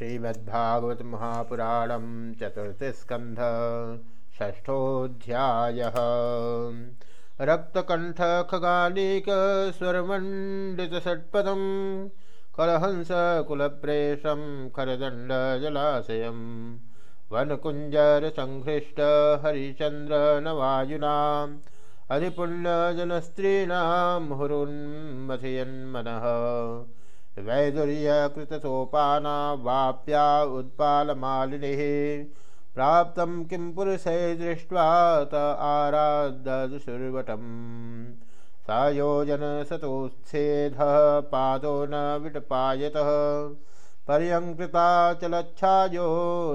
श्रीमद्भागवत महापुराणम चतुर्थस्कंध ष्ठोध्याय रक्तकंठ खगालीक स्वरमंडित षट्पदम कलहंस कुलप्रेशम खरदंड जलाशय। वनकुंजर संहृष्ट हरिचंद्र नवायुना अधिपुण्यजनस्त्रीणां मुहुरुन्मथयन्मनः। वैदुर्यकृतसोपाना वाप्या उत्पालमालिनिः। प्राप्तं किं पुरुषै दृष्ट्वा त आरादशुर्वटम् सायोजनसतोच्छेदः पादो न विटपायतः। पर्यङ्कृता चलच्छायो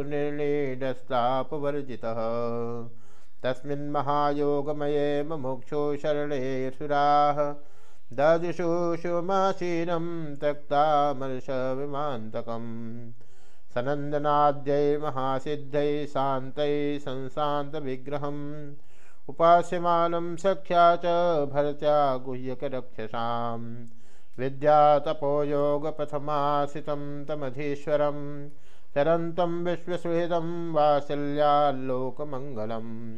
निर्णीडस्तापवर्जितः तस्मिन् महायोगमये मुमुक्षो शरणे सुराः। ददृशु शुमासीनं त्यक्तामर्षविमान्तकम्। सनन्दनाद्यै महासिद्धै शान्तै संशान्तविग्रहम् उपास्यमानं सख्या च भरत्या गुह्यकरक्षसां विद्यातपोयोगपथमासितं तमधीश्वरम्। चरन्तं विश्वसुहृदं वात्सल्याल्लोकमङ्गलम्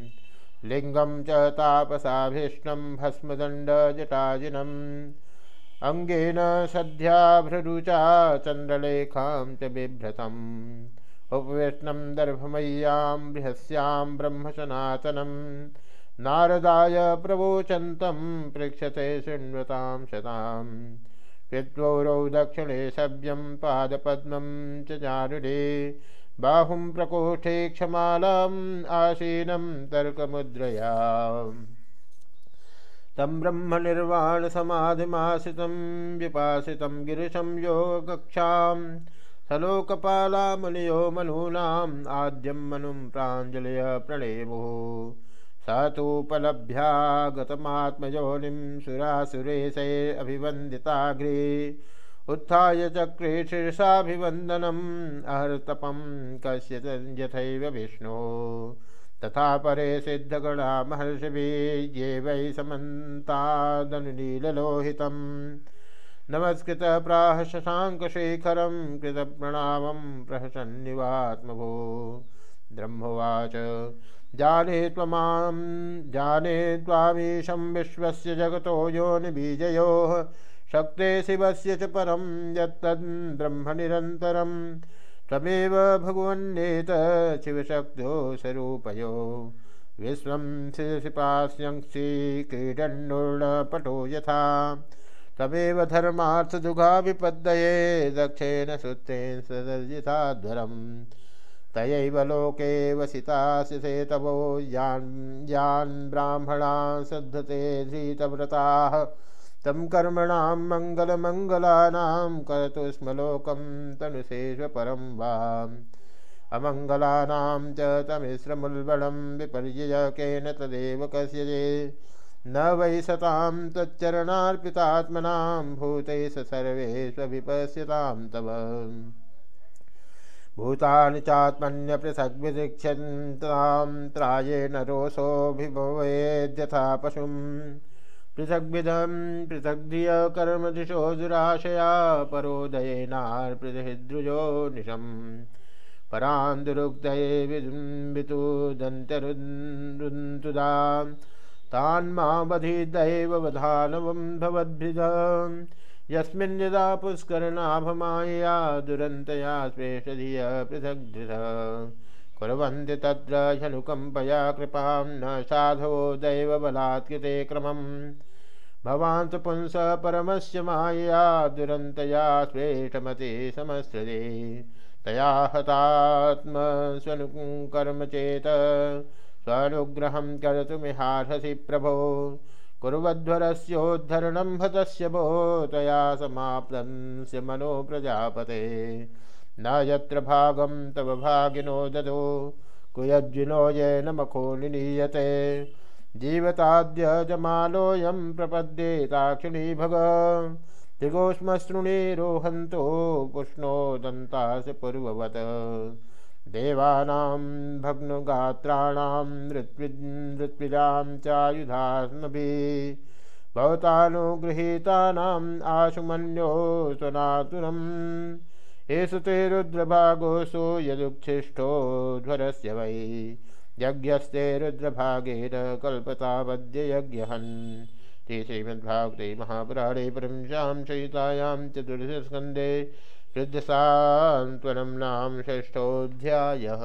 लिङ्गं च तापसाभीष्णं भस्मदण्डजटाजिनम् अङ्गेन सद्याभ्ररुचा चंद्रलेखा च बिभ्रतम्। उपवेष्णं दर्भमय्यां बृहस्यां ब्रह्मसनातनं। नारदाय प्रवोचन्तं पृक्षते शृण्वतां शताम्। कृत्वौरौ दक्षिणे सभ्यं पादपद्मं च चारुणे बाहुं प्रकोष्ठे क्षमालाम् आसीनं तर्कमुद्रया। तं ब्रह्मनिर्वाणसमाधिमासितं विपासितं गिरिशं योगकक्षां सलोकपालामुनियो मनूनाम् आद्यं मनुं प्राञ्जलय प्रणेमुः स तूपलभ्यागतमात्मयोनिं सुरासुरेशैरभिवन्दिताग्रे उत्थाय चक्रे शीर्षाभिवन्दनम्। अहर्तपं कस्य यथैव विष्णु। तथा परे सिद्धगणा महर्षिभिः ये वै समन्तादनुनीललोहितम् नमस्कृत प्राह शशाङ्कशेखरं कृतप्रणामं प्रहसन्निवात्मभो। ब्रह्मवाच, जाने जाने त्वामीशं विश्वस्य जगतो योनिबीजयोः। शक्ते शिवस्य च परं यत्तद् ब्रह्मनिरन्तरं। त्वमेव भगवन्नेत शिवशक्तो स्वरूपयो। विश्वं शिपास्यंसि क्रीडन्नुर्णपटो यथा। तमेव धर्मार्थदुघाभिपद्दये दक्षेण सूत्रेण सदर्जिताध्वरम् तयैव लोके वसितास्य सेतवो यान् यान् ब्राह्मणा सद्धते धृतव्रताः। तं कर्मणां मङ्गलमङ्गलानां करतु स्म लोकं तनुशेषपरं वा अमङ्गलानां च तमिश्रमुल्बलं विपर्ययकेन तदेव कस्यजे। न वै सतां त्वच्चरणार्पितात्मनां भूते सर्वेष्वभिपश्यतां तव। भूतानि चात्मन्यपृथग्विदीक्षन्तां त्रायेण रोषोऽभिभवेद्यथा पशुं पृथग्विधं पृथग्धिय कर्मदिशो दुराशया परोदयेनार्पृथिद्रुजो निशम्। परान्दुरुक्तये वितुदन्तरुन्तुदा तान्मावधिदैव वधानवं भवद्भिधम् यस्मिन् यदा पुष्करणाभमायया दुरन्तया श्रेष्ठधिय पृथग्धृत कुर्वन्ति तत्र कृपां न साधवो दैवबलात् कृते क्रमम्। भवान् तु पुंस परमस्य मायया दुरन्तया श्रेष्ठमते समस्रदे तया हतात्मस्वनुकर्म चेत स्वानुग्रहं कर्तुमिहार्हसि प्रभो। कुर्वध्वरस्योद्धरणं हतस्य भो, तया समाप्तस्य मनो प्रजापते। न यत्र भागं तव भागिनो ददो कुयज्विनो येन मखो निनीयते। जीवताद्य जमालोऽयं प्रपद्येताक्षिणी भग। त्रिगोष्मशृणीरोहन्तो पुष्णो दन्तास्य पूर्ववत्। देवानां भग्नगात्राणां नृत्विजां चायुधास्मभिः भवतानुगृहीतानाम् आशुमन्यो स्वनातुरम् एष ते रुद्रभागोऽसु यदुच्छिष्टोध्वरस्य वै। यज्ञस्ते रुद्रभागेन कल्पतावद्ययज्ञहन्। ते श्रीमद्भागवते महापुराणे परंशां चयितायां चतुर्दशस्कन्धे रुद्रसान्त्वनं नाम षष्ठोऽध्यायः।